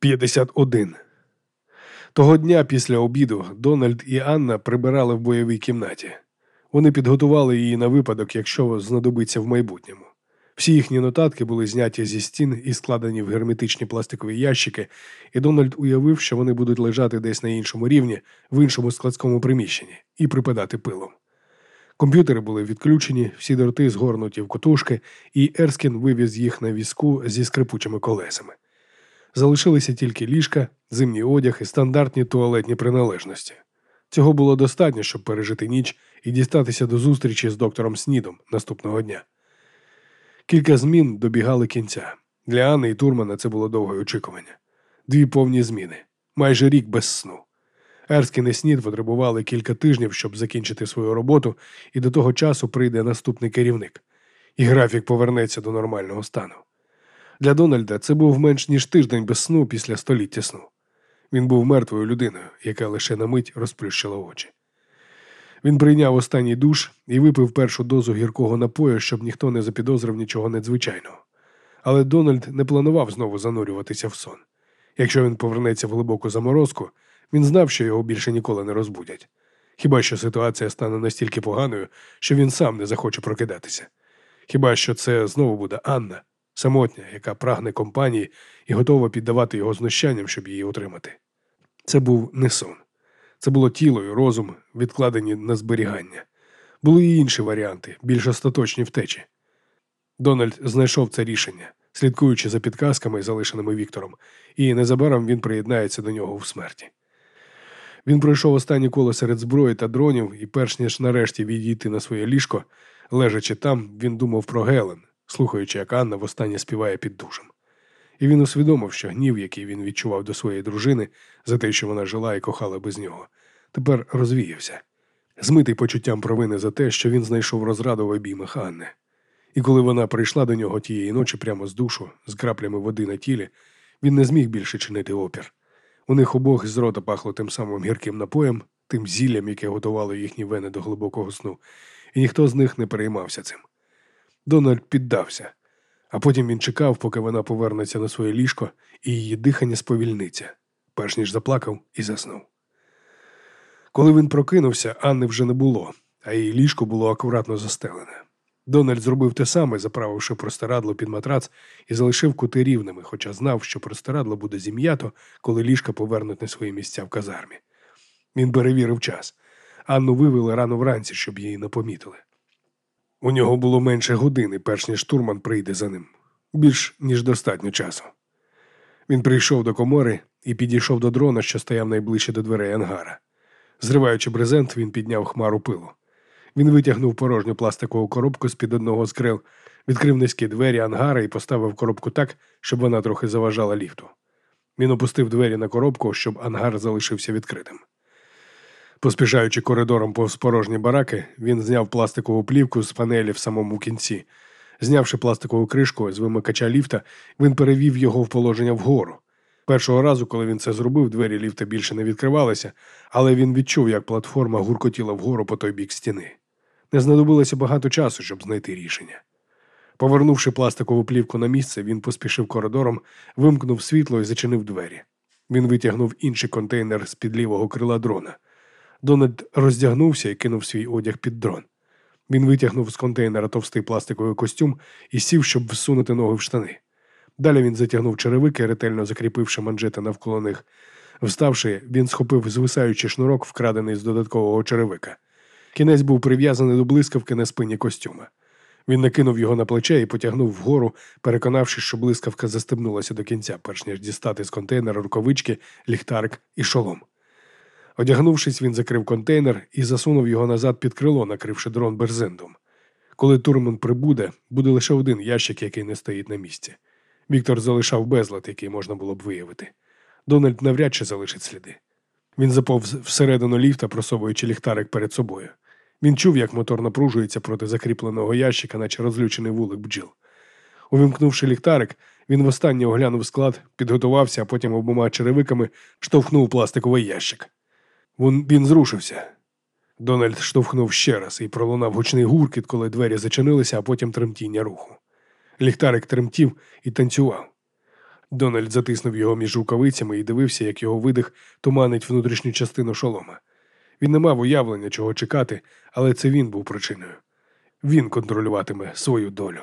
51. Того дня після обіду Дональд і Анна прибирали в бойовій кімнаті. Вони підготували її на випадок, якщо знадобиться в майбутньому. Всі їхні нотатки були зняті зі стін і складені в герметичні пластикові ящики, і Дональд уявив, що вони будуть лежати десь на іншому рівні, в іншому складському приміщенні, і припадати пилом. Комп'ютери були відключені, всі дроти згорнуті в котушки, і Ерскін вивіз їх на візку зі скрипучими колесами. Залишилися тільки ліжка, зимній одяг і стандартні туалетні приналежності. Цього було достатньо, щоб пережити ніч і дістатися до зустрічі з доктором Снідом наступного дня. Кілька змін добігали кінця. Для Анни і Турмана це було довге очікування. Дві повні зміни, майже рік без сну. Ерскін і Снід потребували кілька тижнів, щоб закінчити свою роботу, і до того часу прийде наступний керівник, і графік повернеться до нормального стану. Для Дональда це був менш ніж тиждень без сну після століття сну. Він був мертвою людиною, яка лише на мить розплющила очі. Він прийняв останній душ і випив першу дозу гіркого напою, щоб ніхто не запідозрив нічого надзвичайного. Але Дональд не планував знову занурюватися в сон. Якщо він повернеться в глибоку заморозку, він знав, що його більше ніколи не розбудять. Хіба що ситуація стане настільки поганою, що він сам не захоче прокидатися? Хіба що це знову буде Анна, самотня, яка прагне компанії і готова піддавати його знущанням, щоб її отримати? Це був не сон. Це було тіло і розум, відкладені на зберігання. Були і інші варіанти, більш остаточні втечі. Дональд знайшов це рішення, слідкуючи за підказками, залишеними Віктором, і незабаром він приєднається до нього в смерті. Він пройшов останнє коло серед зброї та дронів, і, перш ніж нарешті відійти на своє ліжко, лежачи там, він думав про Гелен, слухаючи, як Анна востаннє співає під душем. І він усвідомив, що гнів, який він відчував до своєї дружини за те, що вона жила і кохала без нього, тепер розвіявся, змитий почуттям провини за те, що він знайшов розраду в обіймах Анни. І коли вона прийшла до нього тієї ночі прямо з душу, з краплями води на тілі, він не зміг більше чинити опір. У них обох з рота пахло тим самим гірким напоєм, тим зіллям, яке готувало їхні вени до глибокого сну, і ніхто з них не переймався цим. Дональд піддався, а потім він чекав, поки вона повернеться на своє ліжко, і її дихання сповільниться, перш ніж заплакав і заснув. Коли він прокинувся, Анни вже не було, а її ліжко було акуратно застелене. Дональд зробив те саме, заправивши простирадло під матрац і залишив кути рівними, хоча знав, що простирадло буде зім'ято, коли ліжка повернуть на свої місця в казармі. Він перевірив час. Анну вивели рано вранці, щоб її не помітили. У нього було менше години, перш ніж штурман прийде за ним, більш ніж достатньо часу. Він прийшов до комори і підійшов до дрона, що стояв найближче до дверей ангара. Зриваючи брезент, він підняв хмару пилу. Він витягнув порожню пластикову коробку з під одного з крил, відкрив низькі двері ангара і поставив коробку так, щоб вона трохи заважала ліфту. Він опустив двері на коробку, щоб ангар залишився відкритим. Поспішаючи коридором повз порожні бараки, він зняв пластикову плівку з панелі в самому кінці. Знявши пластикову кришку з вимикача ліфта, він перевів його в положення вгору. Першого разу, коли він це зробив, двері ліфта більше не відкривалися, але він відчув, як платформа гуркотіла вгору по той бік стіни. Не знадобилося багато часу, щоб знайти рішення. Повернувши пластикову плівку на місце, він поспішив коридором, вимкнув світло і зачинив двері. Він витягнув інший контейнер з під лівого крила дрона. Дональд роздягнувся і кинув свій одяг під дрон. Він витягнув з контейнера товстий пластиковий костюм і сів, щоб всунути ноги в штани. Далі він затягнув черевики, ретельно закріпивши манжети навколо них. Вставши, він схопив звисаючий шнурок, вкрадений з додаткового черевика. Кінець був прив'язаний до блискавки на спині костюма. Він накинув його на плече і потягнув вгору, переконавшись, що блискавка застебнулася до кінця, перш ніж дістати з контейнера рукавички, ліхтарик і шолом. Одягнувшись, він закрив контейнер і засунув його назад під крило, накривши дрон берзендом. Коли Турман прибуде, буде лише один ящик, який не стоїть на місці. Віктор залишав безлад, який можна було б виявити. Дональд навряд чи залишить сліди. Він заповз всередину ліфта, просовуючи ліхтарик перед собою. Він чув, як мотор напружується проти закріпленого ящика, наче розлючений вулик бджіл. Увімкнувши ліхтарик, він востаннє оглянув склад, підготувався, а потім обома черевиками штовхнув пластиковий ящик. Він, зрушився. Дональд штовхнув ще раз і пролунав гучний гуркіт, коли двері зачинилися, а потім тремтіння руху. Ліхтарик тремтів і танцював. Дональд затиснув його між рукавицями і дивився, як його видих туманить внутрішню частину шолома. Він не мав уявлення, чого чекати, але це він був причиною. Він контролюватиме свою долю.